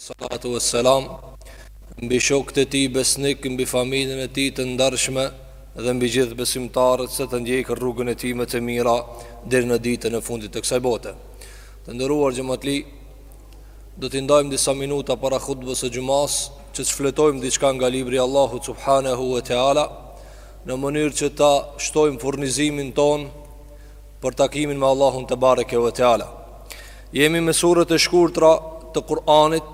Salatu ve selam mbi shokët e tij besnikë mbi familjen e tij të ndershme Dhe mbi gjithë besimtarët që e ndjekin rrugën e tij me të mira deri në ditën e fundit të kësaj bote Të nderuar xhematli Do të ndajmë disa minuta para hutbes së xhumasë Që të shfletojmë diçka nga libri i Allahut Subhanehu ve Teala në mënyrë që ta shtojmë furnizimin tonë për takimin me Allahun tebareke ve teala. Jemi me suret e shkurtra të Kur'anit,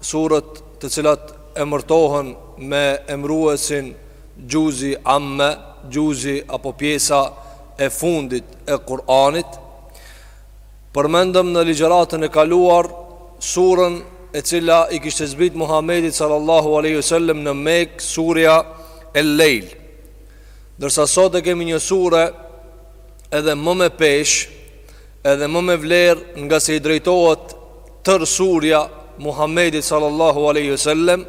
suret të cilat emërtohen me emëruesin xhuzi amme, xhuzi apo pjesa e fundit e Kur'anit, Përmendëm në ligjëratën e kaluar suren e cila i kishte zbritë Muhamedit sallallahu alaihi wasallam në Mekë, surja El-Lejl. Ndërsa sot e kemi një sure edhe më me peshë, edhe më me vlerë ngase i drejtohet tërë surja Muhamedit sallallahu alaihi wasallam.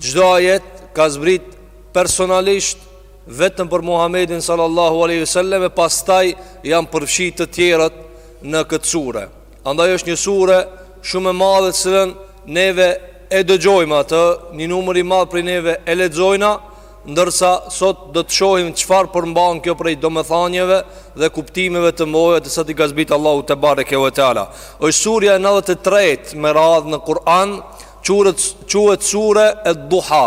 Çdo ajet ka zbritë personalisht Vetëm për Muhammedin sallallahu alaihi wasallam e pastaj janë përfshirë të tjerët në këtë sure. Andaj është një sure shumë e madhe të cilën neve e dëgjojmë atë, një numër i madh prej neve e lexojna, ndërsa sot do të shohim çfarë përmban kjo prej domethënieve dhe kuptimeve të mëdha të cilat i ka zbritë Allahu tebareke ve teala. Është surja e 93 me radhë në Kur'an, quhet sure Ed-Duha.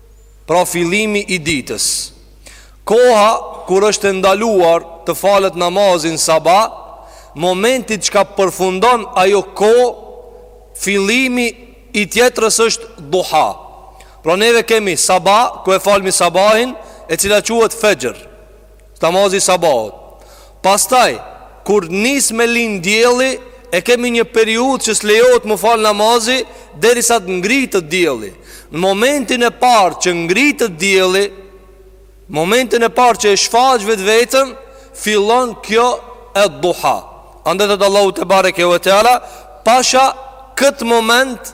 Pra fillimi i ditës Koha kur është e ndaluar të falet namazi në sabah, momenti që ka përfundon ajo kohë, fillimi i tjetrës është duha Pra neve kemi sabah ku e falmi sabahin E cila quhet fexhër Namazi i sabahut. Pastaj kur nis me lind dielli, e kemi një periudhë që s'lejohet me falë namazi derisa të ngritet dielli. Në momentin e parë që ngritet dielli, momentin e parë që e shfaq veten, fillon kjo ed-duha. Andaj thotë Allahu tebareke ve teala, pasha këtë moment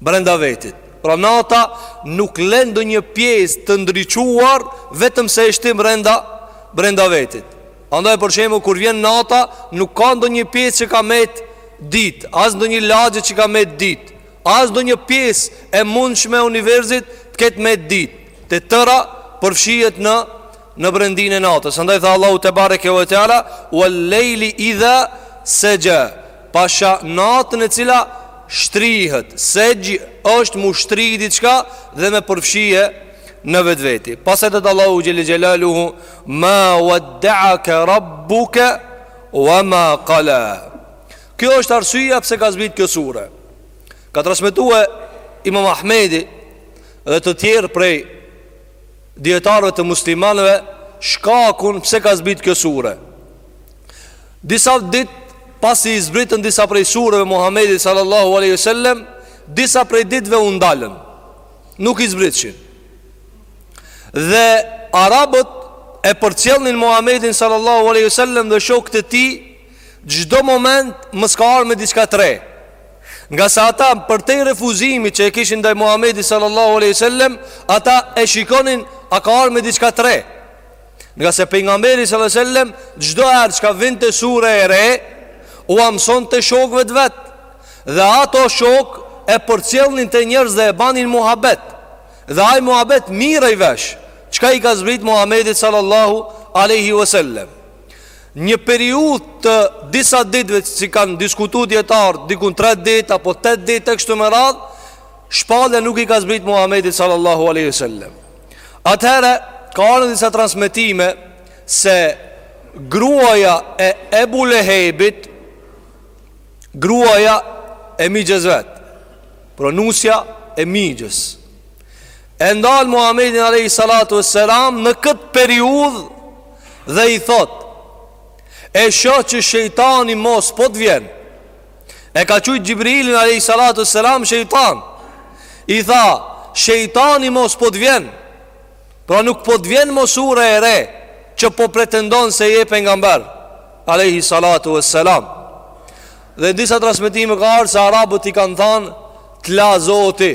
brenda vetit. Pra nata nuk len ndonjë pjesë të ndriçuar vetëm se e shtin brenda, brenda vetit. Andaj për shembull kur vjen nata nuk ka ndonjë pjesë që ka met ditë, as ndonjë lagje që ka met ditë, as ndonjë pjesë e mundshme e universit të ketë met ditë. E tëra përfshihet në në brendin e natës Andaj tha Allahu tebareke ue teala Uel lejli idha sexha Pasha natën e cila shtrihet Sexha është m'u shtri diçka dhe me përfshi në vetveti Pastaj thotë Allahu xhele xhelaluhu Ma ueddeake rabbuke ue ma kala Kjo është arsyeja pse ka zbrit kjo sure Ka transmetue imam Ahmedi Dhe të tjerë prej dijetarëve të muslimanëve shkakun pse ka zbrit kjo sure. Disa ditë pasi i zbritën disa prej sureve Muhammedit sallallahu aleyhi sallem, disa prej ditëve u ndalën, nuk i zbritshin. Dhe Arabët e përcjellnin Muhammedin sallallahu aleyhi sallem dhe shokët e tij, çdo moment mos ka ardh me diçka t're. Ngase ata përtej refuzimit që e kishin ndaj Muhamedit sallallahu alaihi wasallam, ata e shikonin a ka ardhur me diçka të re. Ngase pejgamberi sallallahu alaihi wasallam çdo herë që vinte sure e re, ua mësonte shokëve të vet. Dhe ato shokë e përcjellnin te njerëz dhe e banin muhabet. Dhe ai muhabet mirrej vesh. Çka i ka zbrit Muhamedit sallallahu alaihi wasallam? Një periudhë të disa ditëve që si kanë diskutu dijetarët diku 3 ditë apo 8 ditë e kështu me radhë, shpallja nuk i ka zbrit Muhamedit sallallahu alaihi wasallam. Atëherë ka ardh në disa transmetime se gruaja e Ebu Lehebit, gruaja e mixhës vet, pra nusja e mixhës. E ndal Muhamedin alaihi salatu wasalam në këtë periudhë Dhe i thotë E shoh që shejtani mo s'po të vjen E ka qujt Xhibrilin alejhi salatu selam shejtan I tha Shejtani mo s'po të vjen Pra nuk po të vjen mo sure e re Që po pretendon se je pejgamber Alehi salatu e selam Dhe disa transmitime ka ardh Se arabët i kanë thanë T'la Zoti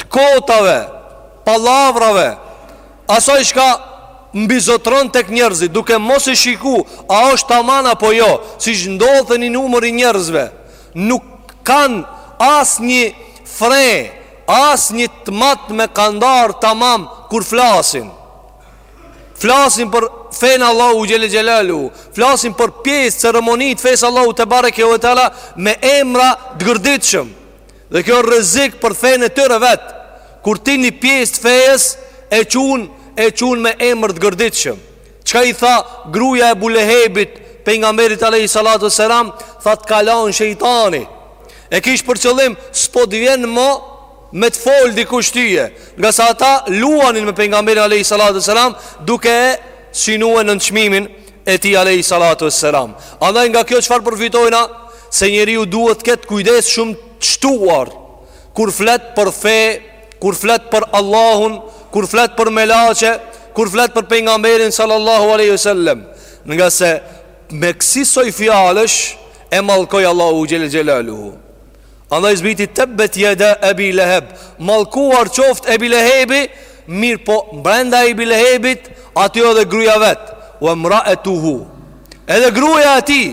të kotave, pallavrave, asaj çka mbizotron tek njerëzit, duke mos e shiku, a është taman apo jo, siç ndodh te një numër i njerëzve, nuk kanë asnjë fre, asnjë të matë me kandar tamam, kur flasin. Flasin për fenë e Allahut xhele xhelaluhu Flasin për pjesë, ceremonitë e fesë Allahut tebareke ue teala Me emra të gërditshëm Dhe kjo rrezik për fenë e tyre vet. Kur ti një pjesë të fejes e qun e qun me emër të gërditshëm. Çka i tha gruaja e Ebu Lehebit pejgamberit alayhi salatu selam, tha të ka lan shejtani. E kish për qëllim s'po të vjen më me të fol dikush tyje, ngase ata luanin me pejgamberin alayhi salatu selam duke e synue nënçmimin e tij alejhi salatu e selam andaj nga kjo çfarë përfitojna se njeriu duhet të ketë kujdes shumë të shtuar kur flet për fe kur flet për Allahun kur flet për melaqe kur flet për pejgamberin sallallahu alejhi ve sellem ngase me kësi soj fjalësh e mallkoi Allahu xhele xhelaluhu Andaj zbriti tebbet yada Abi Lahab, mallkuar qoftë Ebi Lehebi, mirëpo brenda Ebi Lehebit aty o edhe gruaja vet, wa mra'atuhu. Edhe gruaja e tij,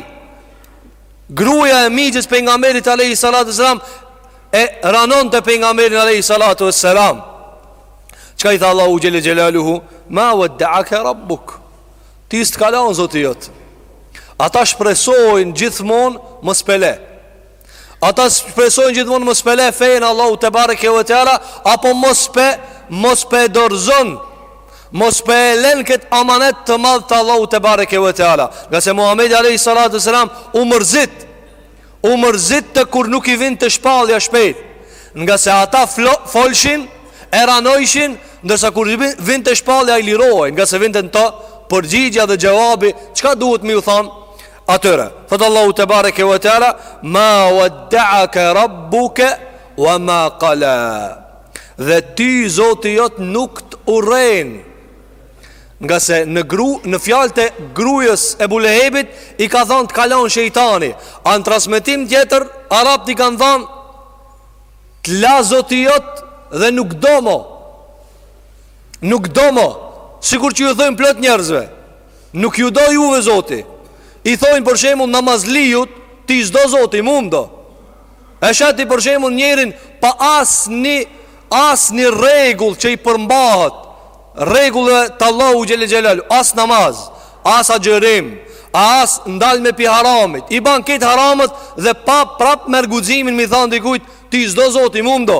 gruaja e mixhës pejgamberit alayhi salatu selam e ranonte pejgamberin alayhi salatu selam. Çka i tha Allahu xhele xhelaluhu? Ma wadda'aka rabbuk. Ty s'të ka lan zoti jot. Ata shpresojnë gjithmonë mos pe le. Ata shpresojnë gjithmonë mos pe le fejën Allahu tebareke ve teala apo mos pe mos pe dorzon mos pe len kët amanet të madh të Allahu tebareke ve teala. Ngase Muhamedi alayhi salatu selam u mërzit. U mërzitte kur nuk i vinte shpallja shpejt. Ngase ata flo, folshin e ranojshin ndërsa kur vinte shpallja i lirohej, ngase vinte në të përgjigja dhe xhevabi, çka duhet me ju thanë? Atyre, thotë Allahu tebareke ve teala Ma wadda'ake rabbuke Wa ma kala Dhe ty zoti jot nuk të urren Ngase në, gru, në fjalët e grujës e Ebu Lehebit I ka thanë të ka lan shejtani A në transmetim tjetër Arabët i kanë thanë Të la zoti jot dhe nuk do mo Nuk do mo Sikur që ju thojnë plot njerëzve Nuk ju do juve zoti I thojnë për shembull namazlijut Ty s'do zoti mu më do E sheh ti për shemull njerin Pa as një As një rregull që i përmbahet Rregullave të Allahu xhele xhelaluhu As namaz As agjërim As ndalme pi haramit I ban kejt haramet Dhe pa prap merr guximin Me i thanë dikujt Ty s'do zoti mu më do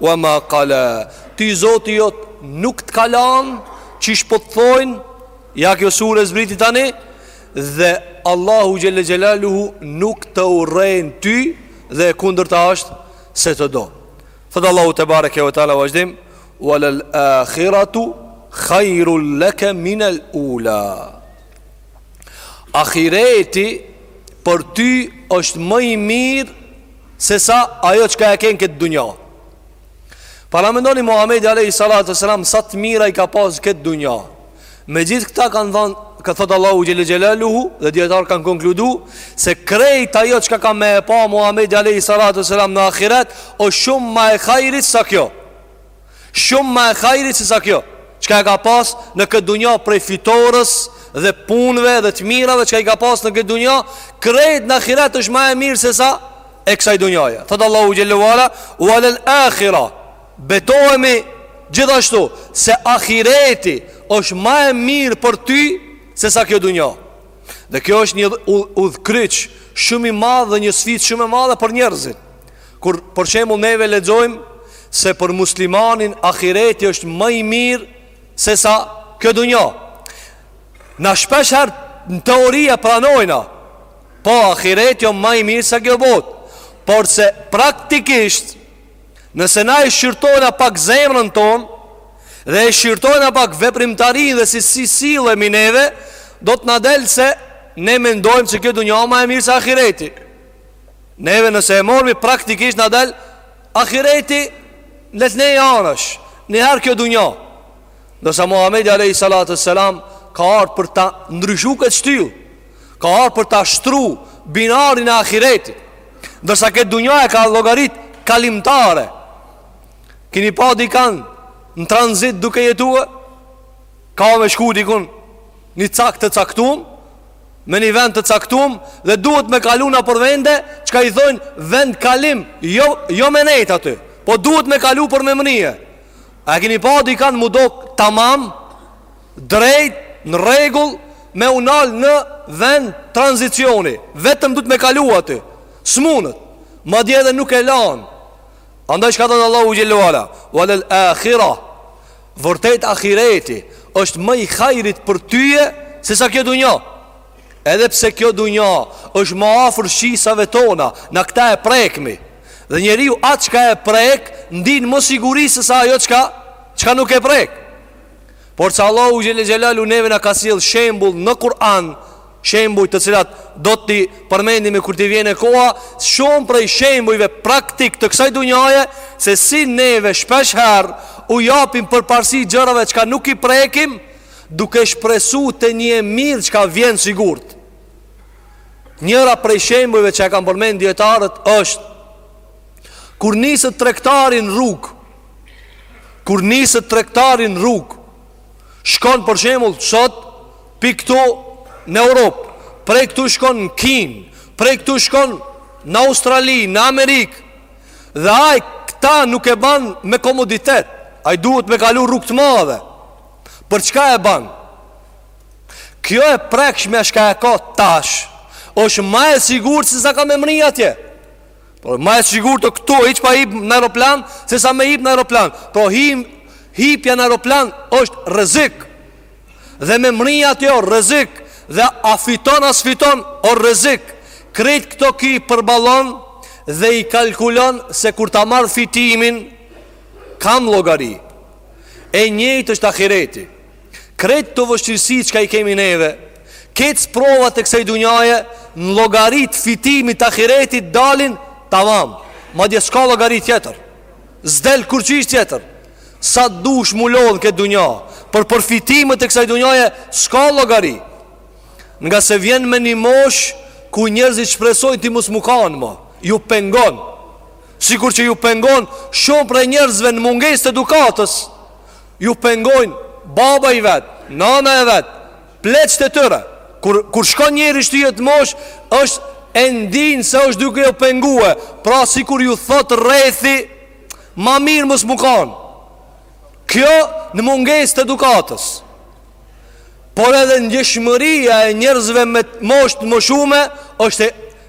Wa ma kala Ty zoti jot nuk të ka lan Qysh po të thojnë Ja kjo sure zbriti tani Dhe Allahu xhele xhelaluhu Nuk të urren ty Dhe kundërta ashtë Se të do Thotë Allahu tebareke ve teala n'vazhdim Wa lal akhiratu Khajru leke minel ula Ahireti për ty është më i mirë se sa ajo çka e ke në këtë dunja. Paramendoni Muhammedi alejhi salatu ue selam sa të mira i ka pas në këtë dunja. Me gjithë këta kanë thonë, ka thotë Allahu xhel-le xhelaluhu dhe dijetarët kanë konkludu se krejt ajo çka ka me e pa Muhammedi alejhi salatu ue selam në ahiret është shumë ma e hajrit sa kjo. Shumë ma e hajrit se sa kjo çka e ka pas në këtë dunja prej fitores dhe punve dhe të mirave çka i ka pas në këtë dunja Krejt në ahiret është ma e mirë se sa e kësaj dunjaja Thotë Allahu xhel-le ue ala Ue lel ahira Betohemi gjithashtu se ahireti është ma e mirë për ty se sa kjo dunja Dhe kjo është një udhëkryq shumë i madh dhe një sfidë shumë e madhe për njerëzit Kur për shembull neve lexojmë se për muslimanin ahireti është ma i mirë se sa kjo dunja. Na shpesh herë në teori e pranojna, po ahireti o ma i mirë se kjo botë. Por se praktikisht nëse na e shqyrtojna pak zemrën tonë dhe e shqyrtojna pak veprimtarinë dhe si si sillemi neve, do të na del se ne mendojmë se kjo dunja o ma e mirë se ahireti. Neve nëse e mormi praktikisht na del ahireti le t'nejë anësh njëherë kjo dunja Ndërsa Muhammedi a.s. Ka ardh për ta ndryshu këtë shtyllë Ka ardh për ta shtru binarin e ahiretit Ndërsa këtë dunja e ka llogarit kalimtare Kini pa dikan në tranzit duke jetu e Ka me shku dikun një cak të caktum me një vend të caktum dhe duhet me kalu nëpër vende çka i thojnë vendkalim jo, jo me nejt aty po duhet me kalu për me mrrije a kini pa dikan m'u dok tamam drejt në rregull me u nal në vend tranzicioni vetëm duhet me kalu aty s'munet madje edhe nuk e lan andaj çka thotë Allahu xhel-le ue ala ue lel ahira Vërtet ahireti është më i hajrit për tyje se sa kjo dunja Edhe pse kjo dunja është më afër shqisave tona Na këta e prekmi Dhe njeriu atë çka e prek Ndin më siguri se sa ajo çka, çka nuk e prek Por që Allahu xhel-le xhelaluhu neve na ka sjell shembull në Kur'an Shembuj të cilat do t'i përmendim kur t'i vjen e koha, shumë prej shembujve praktik të kësaj dunjaje se si neve shpesh herë u japim përparësi gjërave çka nuk i prekim, duke shpresu te një e mirë çka vjen sigurt. Njëra prej shembujve që e kanë përmend dijetarët është kur niset tregtari n'rrugë, kur niset tregtari n'rrugë, Shkon për shembull sot pi këtu në Europë, prej këtu shkon në Kinë, prej këtu shkon në Australi, në Amerikë. Dhe ai këta nuk e ban me komoditet. Ai duhet me kalu rrugë të madhe. Për çka e ban? Kjo e prekshme çka e ka tash është ma e sigurt se sa ka me mri atje Por ma e sigurt o këtu hiq pa hip në aeroplan se sa me hip në aeroplan. Pra hip hipja në aeroplan është rrezik. Dhe me mri atje o rrezik dhe a fiton a s'fiton o rrezik. Krejt këto ky i përballon dhe i kalkulon se kur ta marr fitimin kam llogari. E njëjtë është ahireti. Krejt këto vështirësi çka i kemi neve Këto sprova të kësaj dunjaje Në llogari t'fitimit të ahiretit dalin Tamam Madje s'ka llogari tjetër S'del kurqysh tjetër Sa dush m'u lodh n'këtë dunja Për përfitimet të kësaj dunjaje S'ka llogari Ngase vjen me një moshë Ku njerëzit shpresojnë ti mos m'u kanë ma Ju pengon Sikur që ju pengon Shumë prej njerëzve në mungesë të edukatës Ju pengojnë baba i vet, nana e vet, pleqt e tyre. Kur kur shkon njeri shtyhet në moshë, është e ndin se është duke ju pengue. Pra sikur ju thot rrethi, ma mirë mos m'u kanë. Kjo në mungesë të edukatës. Por edhe ndjeshmëria e njerëzve me moshë të moshume është e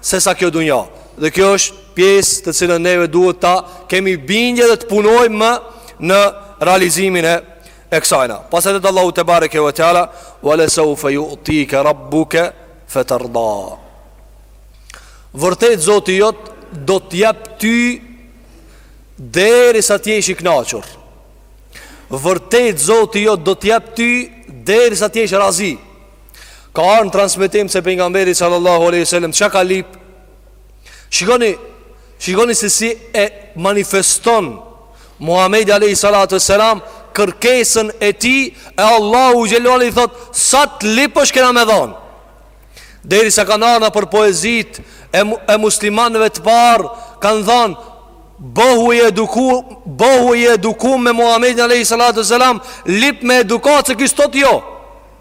sesa kjo dunja dhe kjo është pjesë të cilën neve duhet ta kemi bindje dhe të punojmë më në realizimin e e kësajna pasi thotë Allahu tebareke ve teala ve le sevfe jutike rabbuke feterda vërtet zoti jot do të jep ty derisa t'jesh i knaqur vërtet zoti jot do të jep ty derisa t'jesh razi Ka ardh në transmetim se pejgamberi sallallahu aleyhi sallam Çka ka lyp Shikoni Shikoni se si e manifeston Muhammedi aleyhi sallatu sallam Kërkesën e tij E Allahu xhelle ve ala i thot Sa të lypsh t'kena me dhanë Derisa kanë ardh nëpër poezitë E, e muslimanëve të parë Kanë thanë Bohu i edukum Bohu i edukum me Muhammedin aleyhi sallatu sallam Lyp me edukatë se ky s'thot jo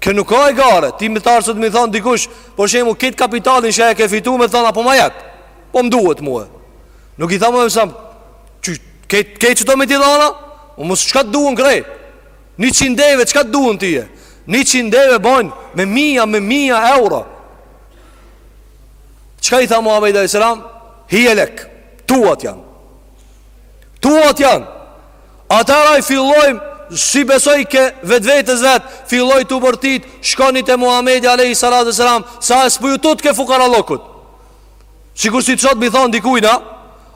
Kë nuk ka e gare Ti me t'ardh sot me thanë dikush Për shembull krejt kapitalin Çka e ke fitu me thanë A po ma jep Po më duhet mue Nuk i tha Muhammed A.S. Që ke, ke që do me t'i dhanë Unë mësë çka të duhen krejt Njëqind deve çka të duhen tyje Njëqind deve bojnë Me mija, me mija euro Çka i tha Muhammed A.S. Hije lek Tuat janë Tuat janë Atara i filloj Si besoj ke vetvetes vetë Filloi tu bërtit Shkoni te Muhamedi alejhi salatu selam Sa e spuju të të ke fukara lokut Sikur si sot mi thonë dikujna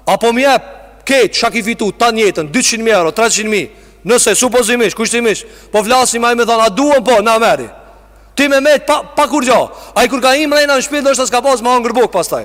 Apo me i ke çka i fitu ta njejtën 200 mijë euro 300 mijë Nëse supozimisht Kushtimish Po flasim ai me thonë A duon po Na meri Ti me metë pa, pa kurgjo Ai kur ka me mbrri në shpi Do të s'ka pas me hangër bukë pastaj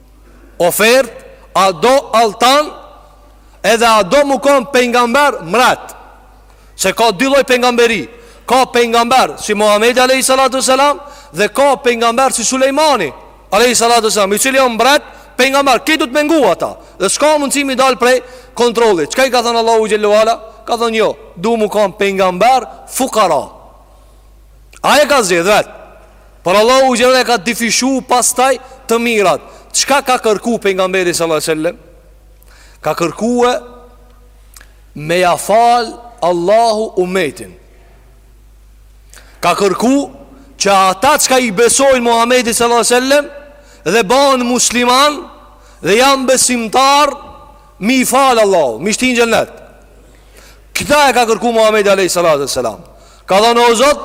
Ofertë A do altan Edhe a do m'u kon pejgamber mbret Se ka dy lloj pejgamberi Ka pejgamber si Muhamedi Alejhi Salatu Selam Dhe ka pejgamber si Sulejmani Alejhi Salatu Selam I cili o mbret pejgamber Këtë du të mengu ata Dhe s'ka mundësi me dal prej kontrollit Çka i ka thënë Allahu xhelle ve ala Ka thënë jo Du m'u kon pejgamber fukara Ai e ka zgjedh vetë Por Allahu xhelle ka dyfishu pastaj të mirat Çka ka kërku pejgamberi salatu selam Ka kërkue Me ia fal Allahu umetin Ka kërku Që ata çka i besojnë Muhamedit salatu selam Dhe bahen musliman Dhe janë besimtar Me i fal Allahu Me i shti n'xhennet Këtë e ka kërku Muhamedi alayhi salatu wasalam. Ka thënë o Zot,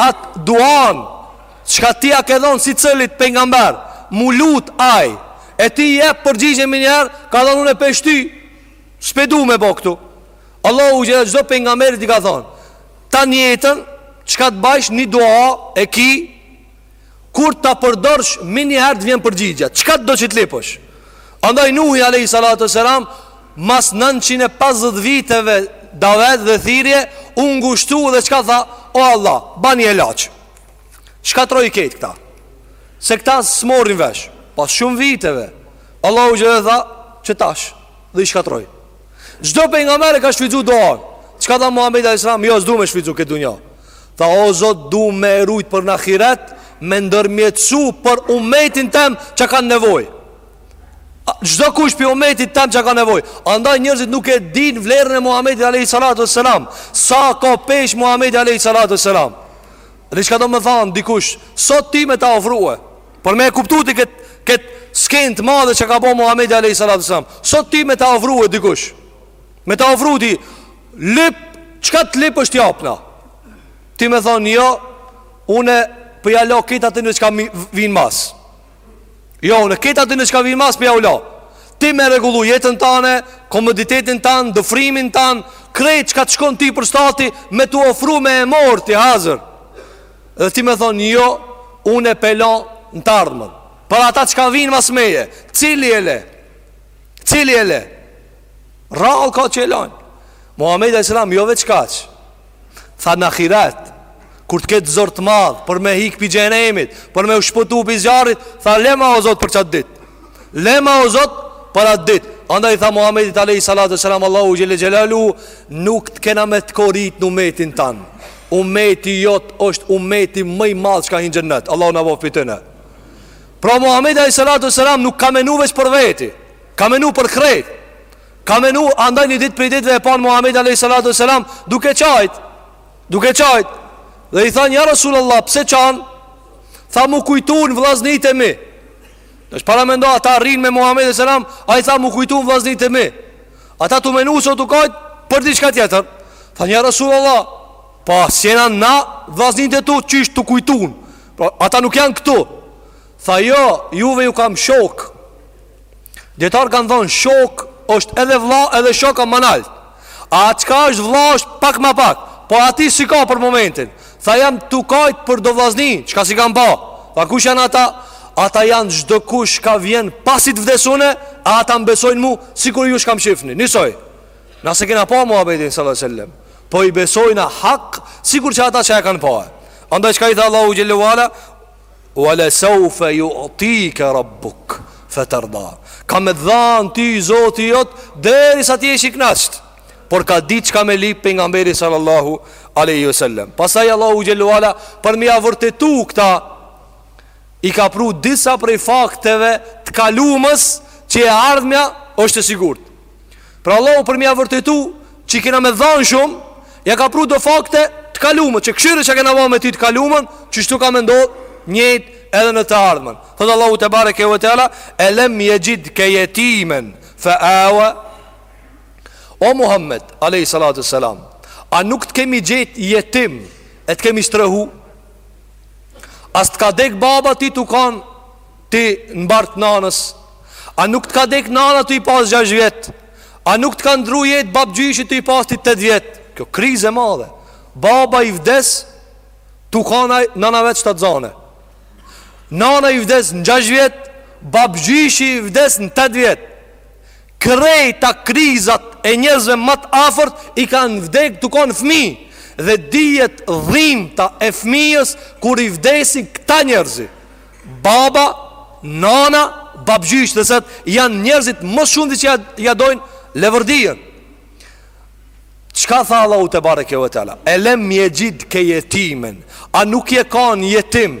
at duan çka ti ia ke dhënë secilit pejgamber, m'u lut ai. E ti jep përgjigjen menjëherë, ka thënë unë e po shty. S'po e du me bë këtu. Allahu xhelle çdo pejgamberit i ka dhënë, ta njëjtën çka të bajsh një dua e ki Kur ta përdorsh menjëherë të vjen përgjigja. Çka do që të lipësh? Andaj Nuhi alayhi salatu selam mas 950 viteve davet dhe thirrje u ngushtu dhe çka tha? O Allah, bani ilaç. Shkatrroji krejt këta? Se këta s'morrin vesh. Pas shumë viteve, Allahu xhelle tha që tash dhe i shkatrroi. Çdo pejgamber e ka shfrytzuar duan. Çka tha Muhamedi alayhis salam, jo s'du me shfrytzu n'këtë dunja. Tha o Zot, du me e rujt për në ahiret, me ndërmjetësu për umetin tem që kanë nevojë. Çdo kush pi umetit tem që kanë nevojë. Andaj njerëzit nuk e dinë vlerën e Muhamedit alayhis salatu selam. Sa ka hjek Muhamedi alayhis salatu selam. Dhe çka do me thanë dikush, sot ti me ta ofrue Por me e kuptu ti kët skenë të madhe që ka bo Muhamedi alejhi salatu selam Sot ti me ta ofrue dikush Me ta ofru ti Lip, çka të lip zemra ta japna Ti me thonë jo Une p'jau lo krejt atyne çka vinë mas Jo, une krejt atyne çka vinë mas p'jau lo Ti me rregullu jetën tane Komoditetin tanë, dëfrimin tanë Krejt çka të shkon ti për stati Me t'u ofru me e morr ti hazër Dhe ti me thonë jo, unë pe lo në të ardhmen. Për ata çka vijnë mas meje, cili e le? Cili e le? Rrallë ka që e lonë. Muhammedi alejhi selam, jo veç kaq. Tha në ahiret, kur të ketë zor të madh, për me hikë pi xhehenemit, për me u shpëtu pi zjarrit, tha lema o Zot për qatë ditë. Lema o Zot për atë ditë. Andaj tha Muhammedit alejhi salatu selam Allahu xhel-le xhelaluhu Nuk të kena me të korit n'umetin tan Umeti jot është umeti më i madh çka hin n'xhennet. Allahu na boftë pi tyne. Pra Muhamedi alayhi salatu selam nuk ka menu veç për veti. Ka menu për krejt. Ka menu andaj një ditë prej ditëve e panë Muhamedin alayhi salatu selam duke çajt. Duke çajt. Dhe i thanë ja Rasulullah, pse çan? Tha m'u kujtun vllaznit e mi. Tash paramendo ata rrinë me Muhamedin alayhi salam, ai tha m'u kujtun vllaznit e mi. Ata tu menu se tu kajt për diçka tjetër Thanë ja Resulallah Pa po, s'jena na vllaznit e tu qysh t'u kujtun Pra ata nuk janë këtu Tha jo, juve ju kam shok Dijetarët kanë thonë shok është edhe vlla edhe shok a ma nalt A çka është vlla është pak ma pak Po aty s'i ka për momentin Tha jam tu kajt për do vllazni çka s'i kam pa Tha kush janë ata Ata janë çdokush ka vjen pasi t'vdes une E ata m'besojnë mu Sikur ju çka m'shifni Njisoj na s'e kena pa Muhamedin salatu selam Po i besojna hak Sikur se ata që e kanë pa Andaj çka i tha Allahu xhel-le ve ala Ve le seufe ju'tike rabbuke feterda Ka me dhanë ty Zoti jot Derisa ti jesh i knaqt Por ka ditë çka me lyp Pejgamberi sallallahu aleyhi ve sellem Pastaj Allahu xhel-le ve ala për me ia vërtetu këta I ka pru disa prej fakteve të kalumës që e ardhmja është e sigurt Pra Allahu për me ia vërtetu që i kena me dhanë shumë Ja ka pru do fakte të kalumët që kqyre çka kena ba me ty n'të kalumën Qështu ka me ndodhë njëjt edhe në të ardhmen Thotë Allahu tebareke ve teala Elem jexhidke jetimen fe awa O Muhammed, alejhi salatu selam, a nuk të kemi gjetë jetim e të kemi strehu? A s'të ka dek baba ty tu kanë ti në bark t'nanës? A nuk të ka dek nana tu i pasë gjash vjet? A nuk të ka ndru jetë babëgjyshi tu i pasë ti tetë vjet? Kjo krizë e madhe, baba i vdes tu kanë nana e vet shtatzane. Nana i vdes në gjash vjet, babëgjyshi i vdes në tetë vjet. Krejta krizat e njerëzve më të afërt i kanë vdek tu kanë fëmijë dhe dihet dhimta e fëmijës kur i vdesin këta njerëzi. Baba, nana, babgjysh dhe se ata janë njerëzit ma së shumti që ja dojnë leverdinë. Çka tha Allahu tebareke ve teala? E lem jexhidke jetimen. A nuk je kanë jetim?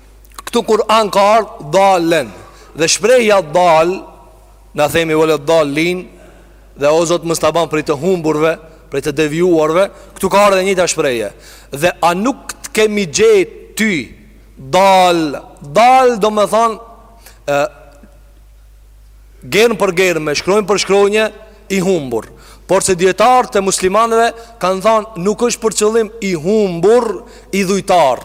Këtu n'Kuran ka ardhë dallen Dhe shprehja dall Na themi ve led-dallin Dhe o Zot mos na ban prej të humburve Prej të devijuarve Këtu ka ardhë e njëjta shprehje Dhe a nuk të kemi gjetë ty Dall Dall do me thanë Germë për germë, shkronjë për shkronjë i humbur. Por se dijetarët e muslimanëve kanë thënë nuk është për qëllim i humbur idhujtar.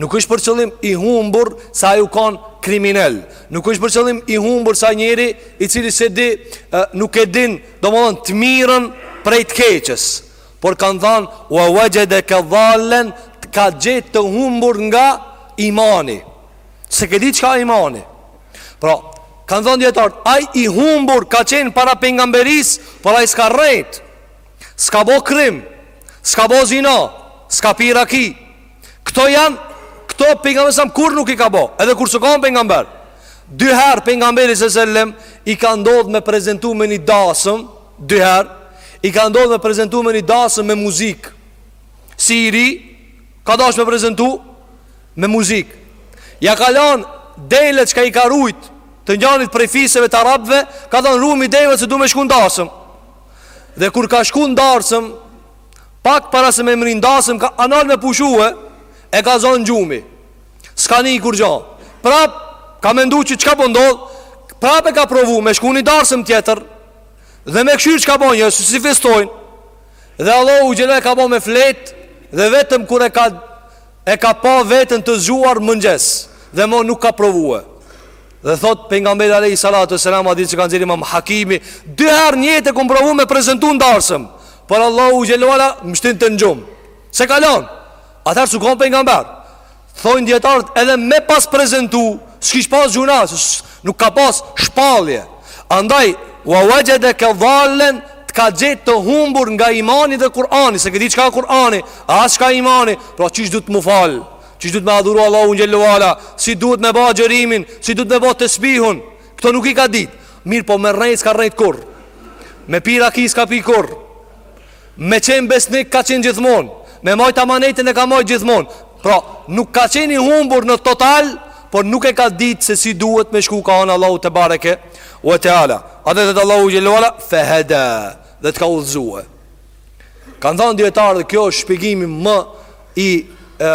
Nuk është për qëllim i humbur se ai u kon kriminel. Nuk është për qëllim i humbur se ai njeri i cili s'e di nuk e din, domethënë të mirën prej të keqes. Por kanë thënë ve vexhedeke dallen t'ka gjetë të humbur nga imani. S'e ke dit çka imani? Pra, kanë thënë dijetarët, ai i humbur ka qenë para pengamberisë, por ai s'ka rrejt, s'ka bo krim, s'ka bo zina, s'ka pi raki. Këto janë, këto pengamberi alejhi selam kurrë nuk i ka bo, edhe kur s'u kan pengamber. Dy herë pengamberit alejhi selam i ka ndodhë me prezentu me një dasëm, dy herë, i ka ndodhë me prezentu me një dasëm me muzikë. Si i ri, ka dashë me prezentu, Me muzikë Ja ka lan Delet çka i ka rujt Të njanit prej fiseve të arabve Ka thonë rujmi delet se du me shku n'dasëm Dhe kur ka shku n'dasëm Pak para se me mërri n'dasëm Ka nal me pushue E ka zonë gjumi S'ka ni kurgjo Prap ka mendu që çka po ndodh Prap e ka provu me shku n'një dasëm tjetër Dhe me kqyrë çka po një Si festojnë Dhe Allahu xhele ve ala e ka bo me flet Dhe vetëm kur e ka e ka pa veten të zgjuar n'mëngjes dhe mo nuk ka provue. Dhe thotë pejgamberi alejhi salatu ve selam hadith që e ka nxjerrë Imam Hakimi, dy herë n'jetë kum provu me prezentu n'darsëm. Por Allahu xhele ve ala më shtini n'gjumë. S'e ka lon. Atëherë s'u kon pejgamber. Thonë dijetarët edhe me pas prezentu, s'kish pas gjynah, Nuk ka pas shpallje Andaj Ve vexhedeke dallen Të ka gjetë të humbur nga imani dhe Kurani S'e ke dit çka Kurani As çka imani Pra qysh duhet m'u falë Qysh duhet me adhuru Allahun xhele ve ala Si duhet me ba agjërimin Si duhet me ba tesbihun Këto nuk i ka dit Mirëpo me rrejt s'ka rrejt kurrë Me pi raki s'ka pi kurrë Me qenë besnik ka qenë gjithmonë, me majtë amanetin e ka majtë gjithmonë. Pra, nuk ka qenë i humbur në total, por nuk e ka ditë se si duhet me shku kah Allahu tebareke ue teala. E dhe thotë Allahu xhelle ue ala, fe heda dhe të ka udhëzue. Kanë thënë dijetarët, dhe kjo është shpjegimi më i, e,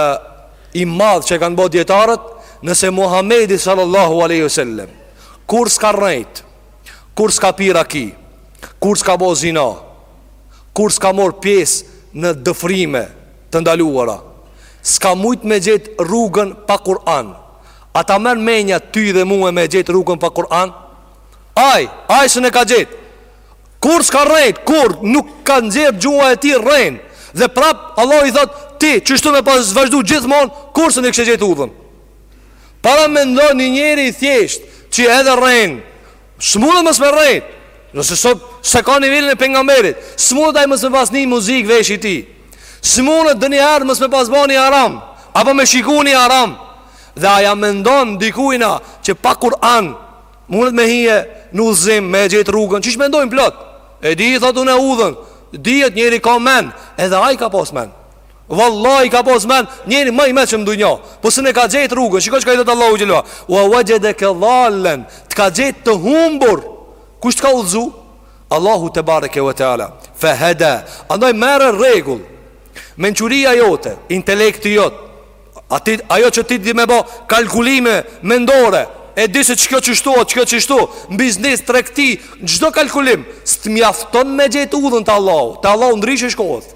i madh që kanë bo dijetarët, nëse Muhammedi sallallahu aleyhi sallem, kurr s'ka rrejtë, Kurr s'ka pi raki Kurr s'ka bo zina Kurr s'ka morr pjesë në dëfrime të ndaluara S'ka mujt me gjet rrugën pa Kur'an A ta merr menja ty dhe mue me gjet rrugën pa Kur'an Aj, aj s'e ne ka gjet Kurr s'ka rrejt, kurr nuk ka nxjerr gjuha e tij rrenë Dhe prap Allahu i thotë ti qështu me pas vazhdu gjithmon Kurr s'e ne kishe gjet udhën Paramendo një njeri i thjeshtë Që edhe rren S'mundet mos me rrejt Nëse sot s'e ka nivelin e pejgamberit S'mundet aj mos me pas ni muzikë veshi i tij S'mundet ndonjëherë mos me pas ba një haram Apo me shiku një haram Dhe a ja merr mendja dikujna Që pa Kur'an Mundet me hi në udhëzim Me gjet rrugën Qysh mendojnë plot E di thotë unë udhën Dihet njeri ka men Edhe ajë ka pas men Wallahi ka pas mend njëri më i mençëm në dunja. Po s'e ka gjetë rrugën. Shiko çka i thotë Allahu xhelle ue ala. Wa wajadaka dhallan. Të ka gjetë të humbur. Kush të ka udhzu? Allahu tebareke ve teala. Fa hada. Andaj merr rregull. Mençuria jote, intelekti jot. Ajo, ajo që ti di me bë kalkulime mendore. E di se kjo qështu, o kjo qështu, në biznes, tregti, çdo kalkulim, s'të mjafton me gjetë udhën te Allahu. Te Allahu ndryshe shkohet.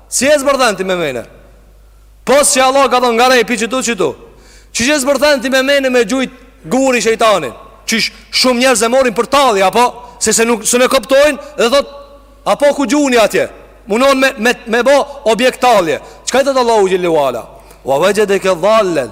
Si e zbërthen ti me men Pse Allahu ka thonë nga, prej pi qëtu qëtu Qysh e zbërthen ti me men me gjujt gurë shejtanin Qi shumë njerëz e morrin për tallje a po Se se nuk s'e ne kuptojnë dhe thotë A po ku gjuni atje Munon me, me, me bo objekt talljeje Çka i thotë Allahu xhelle ue ala Wa wajadaka dhallen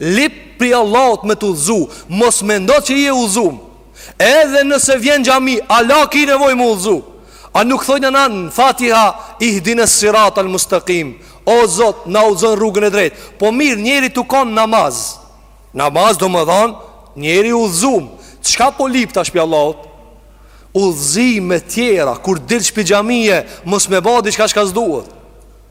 Lip prej Allahut me të udhëzu, mos mendo që je udhëzum. Edhe nëse vjen n'xhami, hala ki nevojë me u udhëzu? A nuk thojmë na në Fatiha ihdinas siratal mustaqim? O Zot, na udhëzo n'rrugën e drejtë. Po mirë, njeri tu kon n'namaz. Namaz domethonë njeri i udhëzum. Çka po lip tash pi Allahut? Udhëzime tjera, kur dilsh pi xhamie, mos me bë diçka çka s'duhet.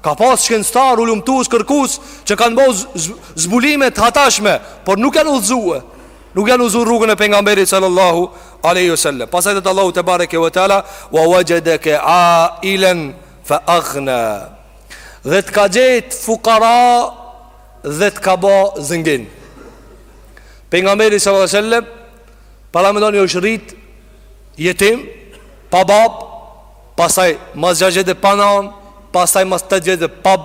Ka pas shkencëtar hulumtues kërkues që kanë bërë zbulime të hatashme, por nuk janë udhëzuar. Nuk janë udhëzuar n'rrugën e pejgamberit sallallahu alaihi wasallam. Pastaj thotë Allahu tebareke ve teala wa wajadaka ailan fa aghna. Dhe të ka gjetë fukara dhe të ka bë zengin. Pejgamberi sallallahu alaihi wasallam paramendoni është rrit jetim pa babë pastaj mas gjashtë vjetëve pa nanë, pastaj mas tetë vjetëve pa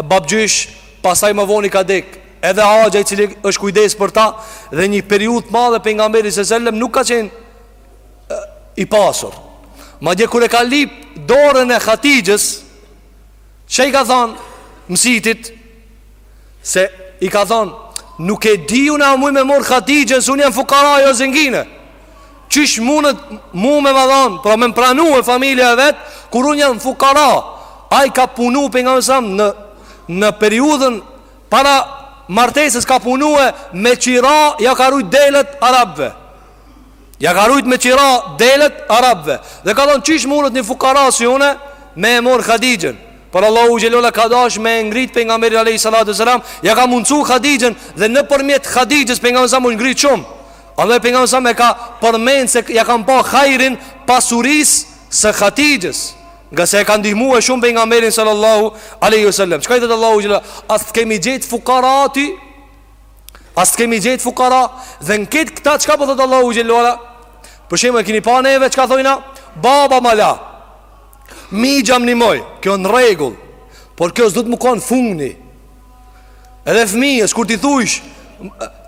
babgjysh, pastaj më vonë i ka dek edhe axha i cili është kujdes për ta dhe një periudhë të madhe pejgamberi s.a.s. nuk ka qenë i pasur. Madje kur e ka lip dorën e Hatixhës, çka i ka thënë msitit se i ka thënë nuk e di unë a muj me mor Hatixhën se unë jam fukara ajo zengine. Qysh mundet mu me më dhanë Pra me më pranue familja e vet Kur unë jam fukara Ai ka punu pejgamberi s.a.s. në, në periudën Para martesës ka punue Me qira ja ka rujt delet arabve Ja ka rujt me qira delet arabve Dhe ka thonë qysh mundet një fukara si une Me e morë Hatixhën Por Allahu xhele ve ala ka dash me ngrit pejgamberin Alejhi Salatu Selam Ja ka mundsu Hatixhën Dhe nëpërmjet Hatixhës pejgamberi s.a.s. u ngrit shumë Andaj pejgamberi s.a.s. e ka përmend se ja kam pa hajrin pasurisë së Hatixhës Ngase e ka ndihmue shumë pejgamberin sallallahu alejhi ve selem Çka i thotë Allahu xhele ve ala? A s'të kemi gjetë fukara ti A s'të kemi gjetë fukara Dhe në këtë këta çka po thotë Allahu xhele ve ala? Për shembull e kini pa neve çka thojna? Baba ma la Mixha m'nimoj Kjo në rregull Por kjo s'do të mu konë fundi Edhe fëmijës kur t'i thujsh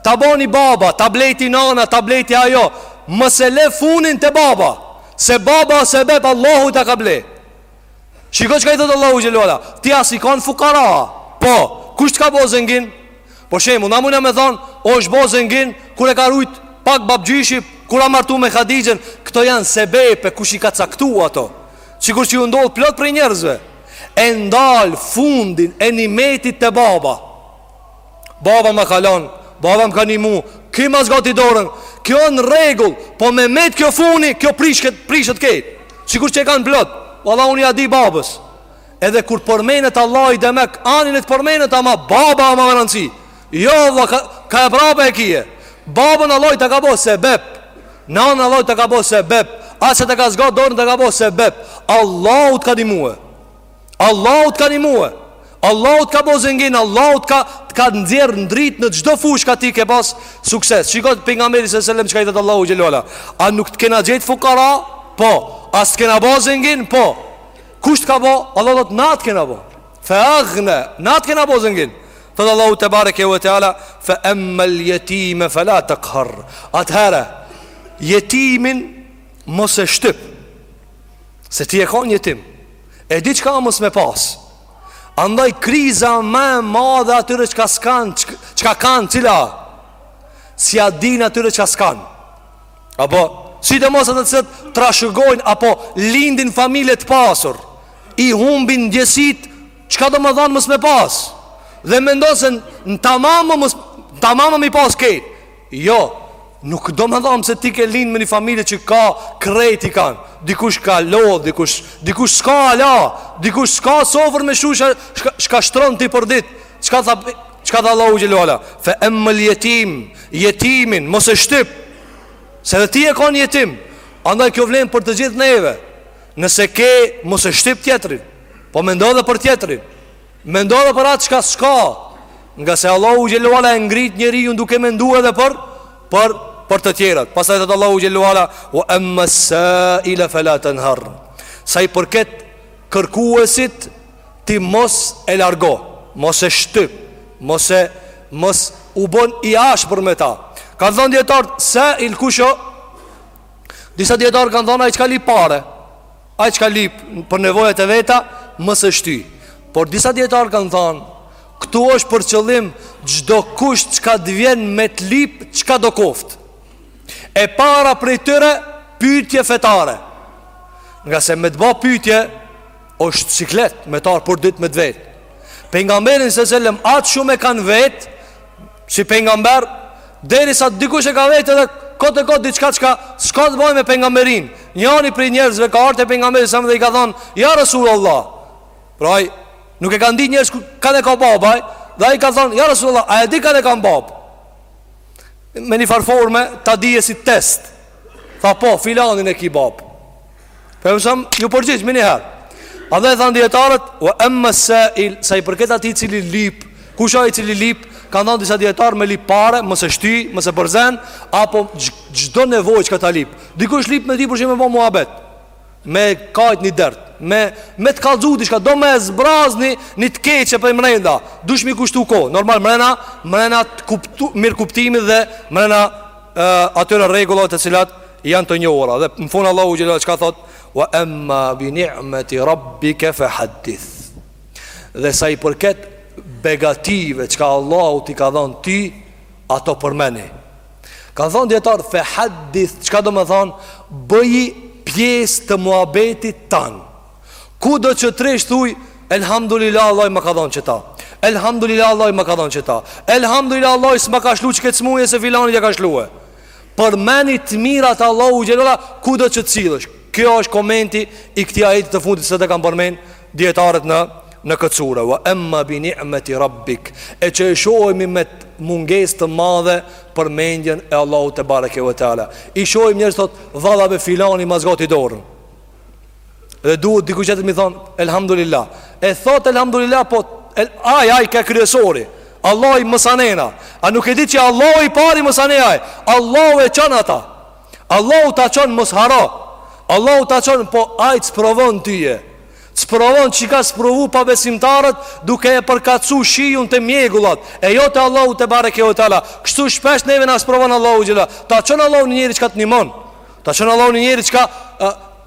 Ta boni baba, ta blejti nana, ta blejti ajo Mos e le funin te baba Se baba sebep Allahu ta ka ble Shiko çka i thotë Allahu xhele ve ala Ti a s'je kanë fukara Po, kush të ka bo zengin? Për shembull, na muna me thonë O është bo zengin Kur e ka rujt pak babgjyshi Kur a martu me Hatixhën Këto janë sebepe kush i ka caktu ato Sikur që ju ndodh plot prej njerëzve E ndal fundin e nimetit te baba Baba ma ka lon Baba më ka nimu Ky ma zgati dorën Kjo në rregull Po me met kjo funi Kjo prish, prishet krejt Sikur që e kanë plot Valla unë ja di babës Edhe kur përmenet Allahi demek Ani le të përmenet ama Baba a ma me rëndësi Jo valla ka, ka e prape e kije Babën Allahi ta ka bo sebep Nanën Allahi ta ka bo sebep Ai se të ka zgat dorën ta ka bo sebep Allahu të ka ndimue Allahu të ka ndimue Allahu të ka bo zengin Allahu të ka, ka nxjerr në dritë në çdo fushë ku ti ke pas sukses Shiko pejgamberit s.a.s. çka i thotë Allahu xhele ve ala A nuk të kena gjetë fukara Po A s'të kena bo zengin Po Kush t'ka bo Allahu thotë na të kena bo Fe agna, na të kena bo zengin Thotë Allahu tebareke ve teala Fe emmel jetime fe la tekher Atëherë Jetimin mos e shtyp Se ti je kon jetim E di çka mos me pas Andaj kriza ma e madhe atyre çka s'kanë Çka kanë cila S'ja din atyre çka s'kanë Apo, sidomos ata të cilët trashëgojnë, apo lindin familje të pasur, i humbin ndjesitë, qka domethanë mos me pas? Dhe mendon se në tamam, mos, tamam m'i pas kejt. Jo, nuk domethanë se ti ke lindë me një familje që ka krejt i kanë. Dikush ka lo, dikush, dikush s'ka hala, dikush s'ka sofër me shusha, shka, shka shtron ti për ditë. Qka tha, qka tha Allahu xhele ve ala? Fe emmel jetim, Jetimin, mos e shtyp Se dhe ti ke kanë jetim Andaj kjo vlen për të gjithë neve Nëse ke, mos e shtyp tjetrin Po mendo dhe për tjetrin Mendo dhe për atë qka s'ka Ngase Allahu xhele ve ala e ngrit njeriun duke mendu edhe për Për, për të tjerët Pastaj thotë Allahu xhele ve ala Ue emma saile fela tenhar Sa i përket kërkuesit Ti mos e largo, mos e shtyp, mos e mos u bon i ashpër me ta. Kanë thonë dijetarët sail kush o Disa dijetarë kanë thonë ai çka lip pare. Ai çka lip për nevojat e veta, mos e shty. Por disa dijetarë kanë thonë këtu është për qëllim çdokush çka të vjen me të lip çkado koftë. E para prej tyre pyetje fetare. Ngase me të bë pyetje është siklet me t'ardhë për ditë me të vetë Pengamberin alejhi selam atë shumë e kanë vetë Si pengamber Derisa dikush e ka vetë edhe kote kote diçka qka S'ka të bojë me pengamberin Njani prej njerëzve ka ardhë te pengamberi selam dhe i ka thonë Ja Rasul Allah Praj nuk e ka ditë njeri kand e ka babë Dhe i ka thonë Ja Rasul Allah A e di kand e kam babë Me njëfarë forme ta dijë si test Tha po filanin e ki babë Pengamberi selam, ju përgjigj, menjëherë Andaj thanë dijetarët Ue emma sail Sa i përket atij cili lip Kush ai cili lip Kanë thonë disa dijetarë me lip pare Mos e shty, mos e përzen Apo çdo nevojë qka ta lip Dikush lip me ty për shembull me bo muhabet Me kajt një dert Me, me të kallzu dishka Do me e zbraz një, një të keqe prej mrenda Duhesh m'i kushtu kohë Normal mrena Mrena të kuptu, mirëkuptimit dhe Mrena atyre rregullave të cilat janë të njohura dhe në fund Allahu xhele ve ala çka thotë wa amma bi ni'mati rabbika fa haddith dhe sa i përket begative çka Allahu t'i ka dhanë ti ato përmeni kanë thonë dijetarët fa haddith çka domethanë bëji pjesë të muhabetit tan Ku do që t'rresh thuj Elhamdulillah Allahu më ka dhonë qëta Elhamdulillah Allahu më ka dhonë qëta Elhamdulillah Allahu se më ka shru qëkëtë smuje se filanin e ka shru e Përmeni të mirat Allahut xhelle ve ala Ku do që të sillesh Kjo është komenti i këtij ajeti të fundit siç e kanë përmen Dijetarët në në këtë sure wa emma bi ni'mati rabbik e që e shohemi me mungesë të madhe për mendjen e Allahut tebareke ve teala i shohim njerëz thot vallave filani ma zgati dorën Dhe duhet dikujt mi thonë Elhamdulillah E thotë Elhamdulillah po el, Aj, aj, ka kryesori Allahu mësanena A nuk e di që Allahu i pari mësanena Allahu e çon ata Allahu ta çon mos harro Allahu ta çon po aj të sprovon tyje Të sprovon siç i ka sprovu pabesimtarët Duke e përkatsu shiun te mjegullat E jo te Allahu tebareke ve teala Kështu shpesh neve na sprovon Allahu xhelle Ta çon Allahu një njeri çka të nimon Ta çon Allahu një njeri çka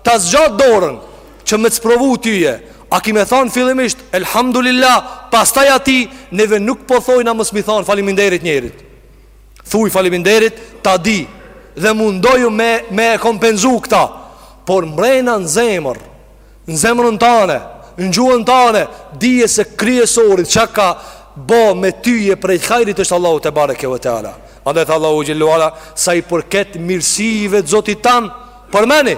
Ta zgjat dorën që me të sprovu tyje A ki me thanë fillimisht Elhamdulillah Pastaj atij Neve nuk po thojna mos mi thanë faliminderit njerit Thuj faliminderit T'a dij Dhe mundoju me, me e kompenzu këta Por mrena në zemër Në zemërën tane Në gjuhën tane Dije se kryesori çka ka Bo me tyje prej hajrit është Allahu tebareke ve teala Andaj tha Allahu xhelle ve ala Sa i përket mirësive të zotit tanë Përmeni,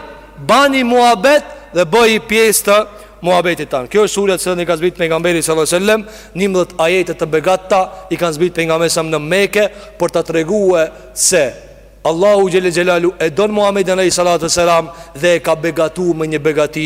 bani muhabet dhe bëji pjesë të muhabetit tanë. Kjo është surja të cilën i ka zbrit pejgamberit sallallahu alaihi wasallam, 11 ajete të begatta i kanë zbrit pejgamberit sam në Mekë për ta tregue se Allahu xhelle xhelalu e don Muhamedin alaihi salatu wasalam dhe e ka begatu me një begati